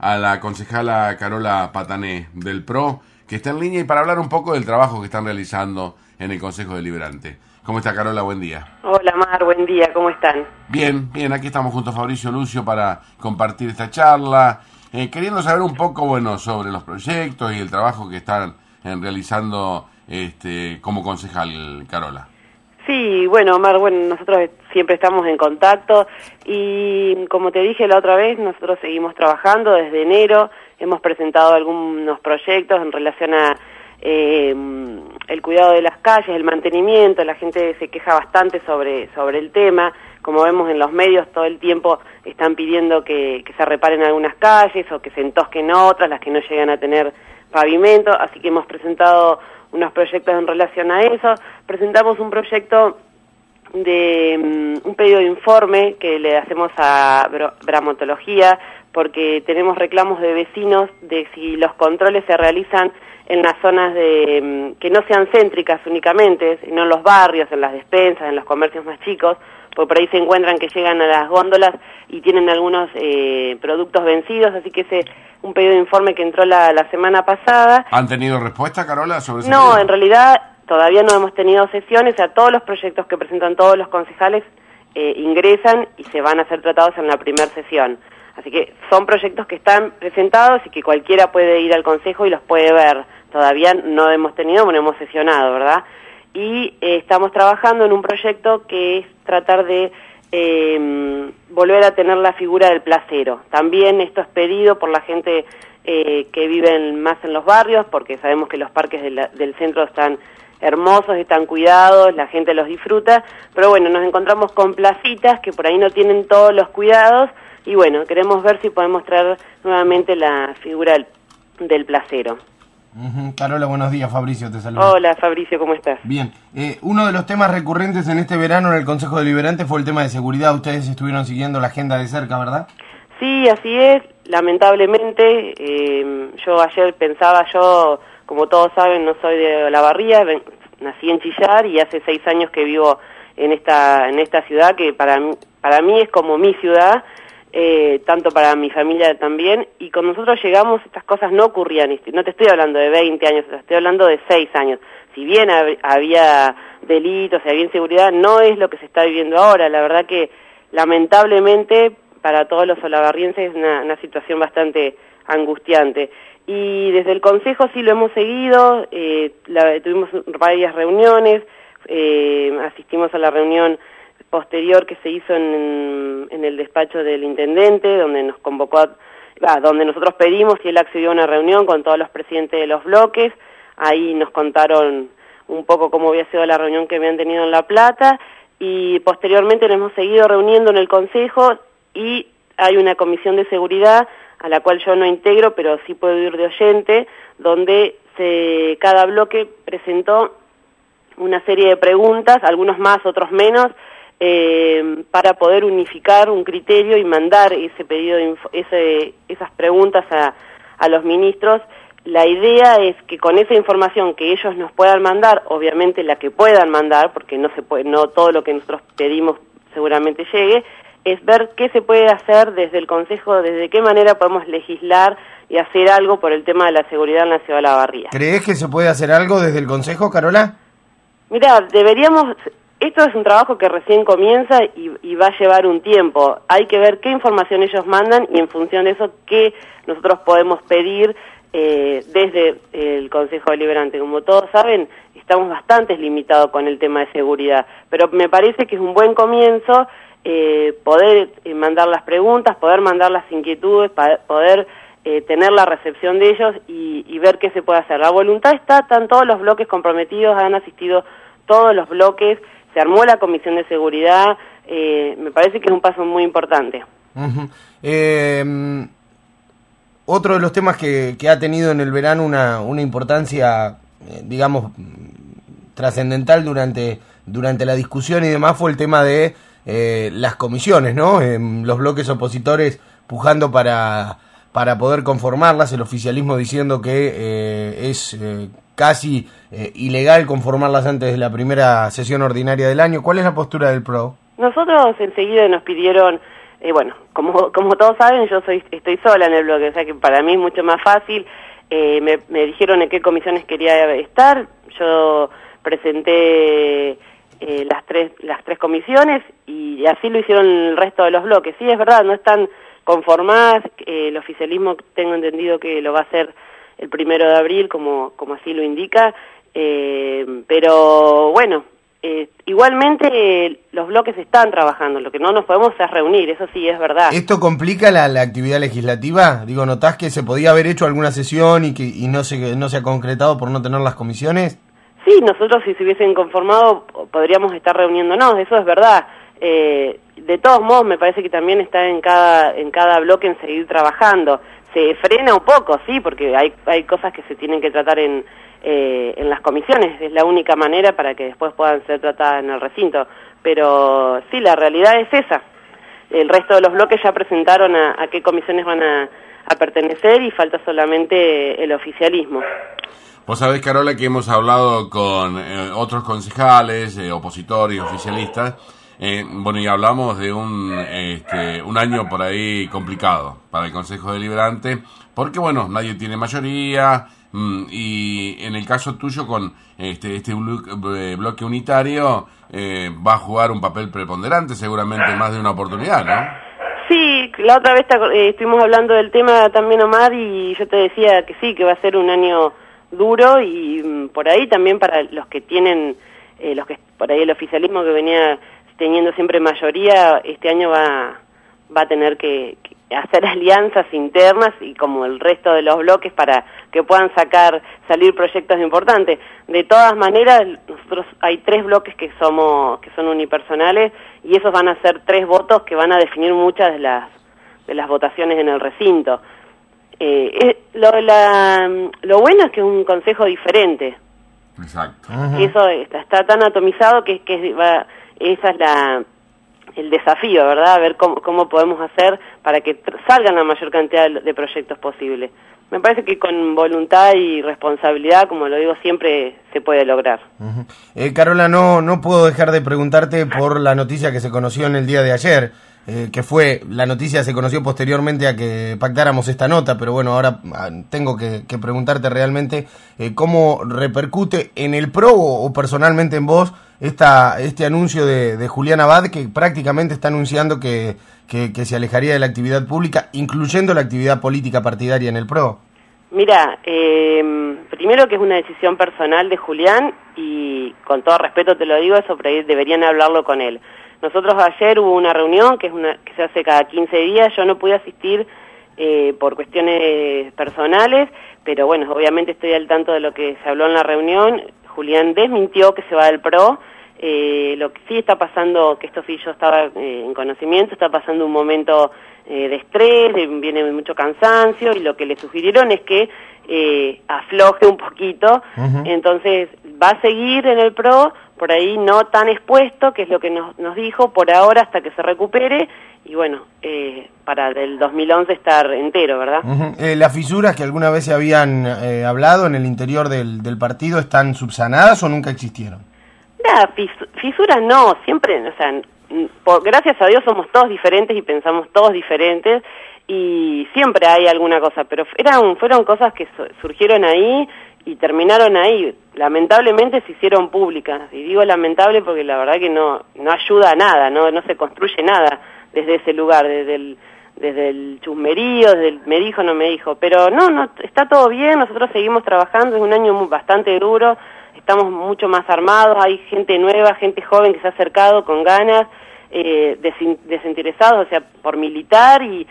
a la concejala Carola Patané del PRO, que está en línea y para hablar un poco del trabajo que están realizando en el Consejo Deliberante. ¿Cómo está Carola? Buen día. Hola Mar, buen día, ¿cómo están? Bien, bien, aquí estamos junto a Fabricio Lucio para compartir esta charla, eh, queriendo saber un poco, bueno, sobre los proyectos y el trabajo que están eh, realizando este, como concejal, Carola. Sí, bueno, Omar, bueno, nosotros siempre estamos en contacto. Y como te dije la otra vez, nosotros seguimos trabajando desde enero, hemos presentado algunos proyectos en relación a eh, el cuidado de las calles, el mantenimiento, la gente se queja bastante sobre, sobre el tema, como vemos en los medios todo el tiempo están pidiendo que, que se reparen algunas calles o que se entosquen otras, las que no llegan a tener pavimento, así que hemos presentado unos proyectos en relación a eso. Presentamos un proyecto de mm, un pedido de informe que le hacemos a Bramatología porque tenemos reclamos de vecinos de si los controles se realizan en las zonas de mm, que no sean céntricas únicamente, sino en los barrios, en las despensas, en los comercios más chicos, porque por ahí se encuentran que llegan a las góndolas y tienen algunos eh, productos vencidos, así que ese un pedido de informe que entró la, la semana pasada. ¿Han tenido respuesta, Carola, sobre ese No, en realidad todavía no hemos tenido sesiones, o sea, todos los proyectos que presentan todos los concejales eh, ingresan y se van a ser tratados en la primera sesión. Así que son proyectos que están presentados y que cualquiera puede ir al Consejo y los puede ver. Todavía no hemos tenido, bueno, hemos sesionado, ¿verdad? Y eh, estamos trabajando en un proyecto que es tratar de eh, volver a tener la figura del placero. También esto es pedido por la gente eh, que vive más en los barrios, porque sabemos que los parques del centro están hermosos, están cuidados, la gente los disfruta, pero bueno, nos encontramos con placitas que por ahí no tienen todos los cuidados y bueno, queremos ver si podemos traer nuevamente la figura del, placero. Carola, buenos días. Fabricio te saluda. Hola, Fabricio, ¿cómo estás? Bien. Eh, uno de los temas recurrentes en este verano en el Consejo Deliberante fue el tema de seguridad. Ustedes estuvieron siguiendo la agenda de cerca, ¿verdad? Sí, así es. Lamentablemente, eh, yo ayer pensaba, yo, como todos saben, no soy de La Barría, nací en Chillar y hace seis años que vivo en esta, en esta ciudad que para mí, para mí es como mi ciudad eh, tanto para mi familia también, y cuando nosotros llegamos estas cosas no ocurrían, no te estoy hablando de 20 años, estoy hablando de 6 años. Si bien había delitos, había inseguridad, no es lo que se está viviendo ahora. La verdad que lamentablemente para todos los olavarrienses es una, situación bastante angustiante. Y desde el Consejo sí lo hemos seguido, eh, tuvimos varias reuniones, eh, asistimos a la reunión posterior que se hizo en, el despacho del intendente, donde nos convocó, a, donde nosotros pedimos y él accedió a una reunión con todos los presidentes de los bloques, ahí nos contaron un poco cómo había sido la reunión que habían tenido en La Plata y posteriormente nos hemos seguido reuniendo en el Consejo y hay una comisión de seguridad a la cual yo no integro, pero sí puedo ir de oyente, donde se, cada bloque presentó una serie de preguntas, algunos más, otros menos, eh, para poder unificar un criterio y mandar ese pedido, ese, esas preguntas a, a los ministros. La idea es que con esa información que ellos nos puedan mandar, obviamente la que puedan mandar, porque no se puede, no todo lo que nosotros pedimos seguramente llegue, es ver qué se puede hacer desde el Consejo, desde qué manera podemos legislar y hacer algo por el tema de la seguridad en la ciudad de La Barría. ¿Crees que se puede hacer algo desde el Consejo, Carola? Mira, deberíamos, esto es un trabajo que recién comienza y, va a llevar un tiempo. Hay que ver qué información ellos mandan y en función de eso qué nosotros podemos pedir eh, desde el Consejo Deliberante. Como todos saben, estamos bastante limitados con el tema de seguridad, pero me parece que es un buen comienzo eh, poder eh, mandar las preguntas, poder mandar las inquietudes, poder tener la recepción de ellos y, y ver qué se puede hacer. La voluntad está, están todos los bloques comprometidos, han asistido todos los bloques se armó la comisión de seguridad, eh, me parece que es un paso muy importante. Eh, otro de los temas que, ha tenido en el verano una, una importancia, eh, digamos, trascendental durante, durante la discusión y demás fue el tema de las comisiones, ¿no? los bloques opositores pujando para, para poder conformarlas, el oficialismo diciendo que es casi eh, ilegal conformarlas antes de la primera sesión ordinaria del año. ¿Cuál es la postura del PRO? Nosotros enseguida nos pidieron eh, bueno, como, como todos saben, yo soy estoy sola en el bloque, o sea que para mí es mucho más fácil. Eh, me, me dijeron en qué comisiones quería estar, yo presenté eh, las tres las tres comisiones y así lo hicieron el resto de los bloques. Sí, es verdad, no están conformadas, el oficialismo tengo entendido que lo va a hacer el primero de abril, como, como así lo indica, pero bueno, eh, igualmente los bloques están trabajando, lo que no nos podemos es reunir, eso sí es verdad. ¿Esto complica la, actividad legislativa? Digo, ¿notás que se podía haber hecho alguna sesión y que y no, se, no se ha concretado por no tener las comisiones? Sí, nosotros si se hubiesen conformado podríamos estar reuniéndonos, eso es verdad. Eh, de todos modos, me parece que también está en cada, en cada bloque en seguir trabajando. Se frena un poco, sí, porque hay, hay cosas que se tienen que tratar en, eh, en las comisiones, es la única manera para que después puedan ser tratadas en el recinto. Pero sí, la realidad es esa. El resto de los bloques ya presentaron a, qué comisiones van a, pertenecer y falta solamente el oficialismo. Vos sabés, Carola, que hemos hablado con eh, otros concejales, eh, opositores oficialistas. bueno, y hablamos de un, este, un año por ahí complicado para el Consejo Deliberante, porque, bueno, nadie tiene mayoría, Mm, y en el caso tuyo con este, este eh, bloque unitario eh, va a jugar un papel preponderante seguramente más de una oportunidad, ¿no? Sí, la otra vez eh, estuvimos hablando del tema también Omar y yo te decía que sí, que va a ser un año duro y mm, por ahí también para los que tienen, los que por ahí el oficialismo que venía teniendo siempre mayoría, este año va, va a tener que hacer alianzas internas y como el resto de los bloques para que puedan sacar salir proyectos importantes. De todas maneras, nosotros hay tres bloques que somos que son unipersonales y esos van a ser tres votos que van a definir muchas de las de las votaciones en el recinto. Eh, lo, lo bueno es que es un consejo diferente. Exacto. Eso está, tan atomizado que, que va, esa es la el desafío, ¿verdad? A ver cómo, cómo podemos hacer para que salgan la mayor cantidad de, proyectos posible. Me parece que con voluntad y responsabilidad, como lo digo siempre, se puede lograr. eh, Carola, no, no puedo dejar de preguntarte por la noticia que se conoció en el día de ayer. Eh, que fue, la noticia se conoció posteriormente a que pactáramos esta nota, pero bueno, ahora ah, tengo que, preguntarte realmente eh, cómo repercute en el PRO o personalmente en vos esta, este anuncio de, Julián Abad que prácticamente está anunciando que, que, se alejaría de la actividad pública, incluyendo la actividad política partidaria en el PRO? Mira, eh, primero que es una decisión personal de Julián y con todo respeto te lo digo, eso deberían hablarlo con él. Nosotros ayer hubo una reunión que, es una, que se hace cada 15 días, yo no pude asistir eh, por cuestiones personales, pero bueno, obviamente estoy al tanto de lo que se habló en la reunión. Julián desmintió que se va del PRO, eh, lo que sí está pasando, que esto sí yo estaba eh, en conocimiento, está pasando un momento eh, de estrés, viene mucho cansancio y lo que le sugirieron es que afloje un poquito, entonces va a seguir en el PRO, por ahí no tan expuesto, que es lo que nos, nos dijo, por ahora hasta que se recupere y bueno, para el 2011 estar entero, ¿verdad? ¿Las fisuras que alguna vez se habían hablado en el interior del, del partido están subsanadas o nunca existieron? Nada, fisuras no, siempre, o sea, gracias a Dios somos todos diferentes y pensamos todos diferentes y siempre hay alguna cosa, pero eran, fueron cosas que surgieron ahí y terminaron ahí. Lamentablemente se hicieron públicas, y digo lamentable porque la verdad que no, no ayuda a nada, no, no se construye nada desde ese lugar, desde el, desde el chusmerío, desde el me dijo, no me dijo, pero no, no, está todo bien, nosotros seguimos trabajando, es un año bastante duro, estamos mucho más armados, hay gente nueva, gente joven que se ha acercado con ganas, eh, desinteresados, o sea, por militar y,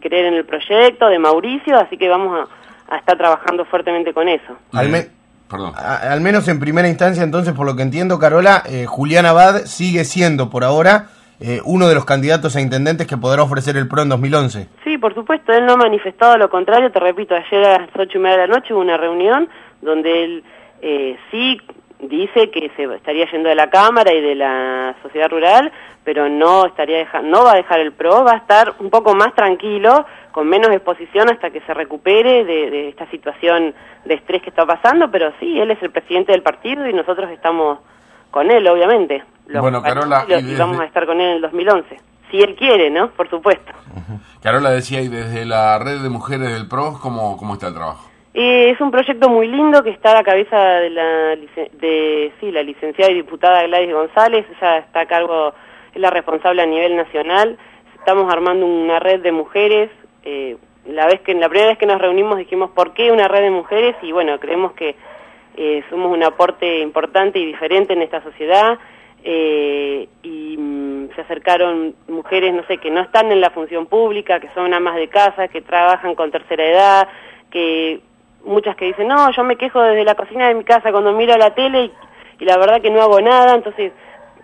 creer en el proyecto de Mauricio, así que vamos a, estar trabajando fuertemente con eso. Al, menos en primera instancia, entonces, por lo que entiendo, Carola, eh, Julián Abad sigue siendo por ahora eh, uno de los candidatos a intendentes que podrá ofrecer el PRO en 2011. Sí, por supuesto, él no ha manifestado lo contrario, te repito, ayer a las ocho y media de la noche hubo una reunión donde él eh, sí dice que se estaría yendo de la Cámara y de la sociedad rural, pero no estaría no va a dejar el PRO, va a estar un poco más tranquilo, con menos exposición hasta que se recupere de, esta situación de estrés que está pasando, pero sí, él es el presidente del partido y nosotros estamos con él, obviamente. bueno, Carola, y, vamos a estar con él en el 2011. si él quiere, ¿no? Por supuesto. Carola decía, y desde la red de mujeres del PROS, ¿cómo, cómo está el trabajo? Es un proyecto muy lindo que está a la cabeza de la, de, sí, la licenciada y diputada Gladys González, ella está a cargo, es la responsable a nivel nacional. Estamos armando una red de mujeres. Eh, la, vez que, la primera vez que nos reunimos dijimos, ¿por qué una red de mujeres? Y bueno, creemos que eh, somos un aporte importante y diferente en esta sociedad. Eh, y mm, se acercaron mujeres, no sé, que no están en la función pública, que son amas de casa, que trabajan con tercera edad, que muchas que dicen, no, yo me quejo desde la cocina de mi casa cuando miro la tele y, la verdad que no hago nada, entonces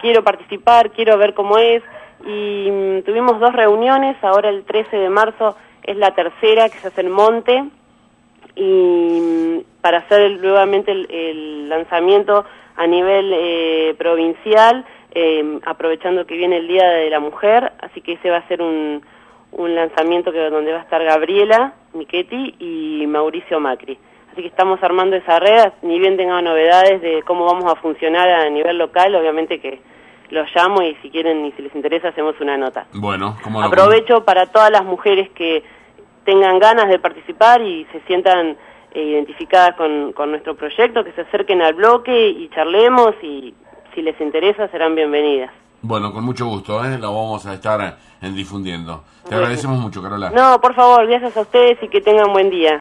quiero participar, quiero ver cómo es. Y mm, tuvimos dos reuniones, ahora el 13 de marzo es la tercera que se hace en Monte, y mm, para hacer nuevamente el, lanzamiento a nivel eh, provincial, eh, aprovechando que viene el Día de la Mujer, así que ese va a ser un, un lanzamiento que donde va a estar Gabriela Michetti y Mauricio Macri. Así que estamos armando esa red, ni bien tenga novedades de cómo vamos a funcionar a nivel local, obviamente que los llamo y si quieren y si les interesa hacemos una nota. Bueno, aprovecho para todas las mujeres que tengan ganas de participar y se sientan eh, identificadas con, con nuestro proyecto, que se acerquen al bloque y charlemos y si les interesa serán bienvenidas. Bueno, con mucho gusto, ¿eh? lo vamos a estar en difundiendo. Te agradecemos mucho, Carola. No, por favor, gracias a ustedes y que tengan buen día.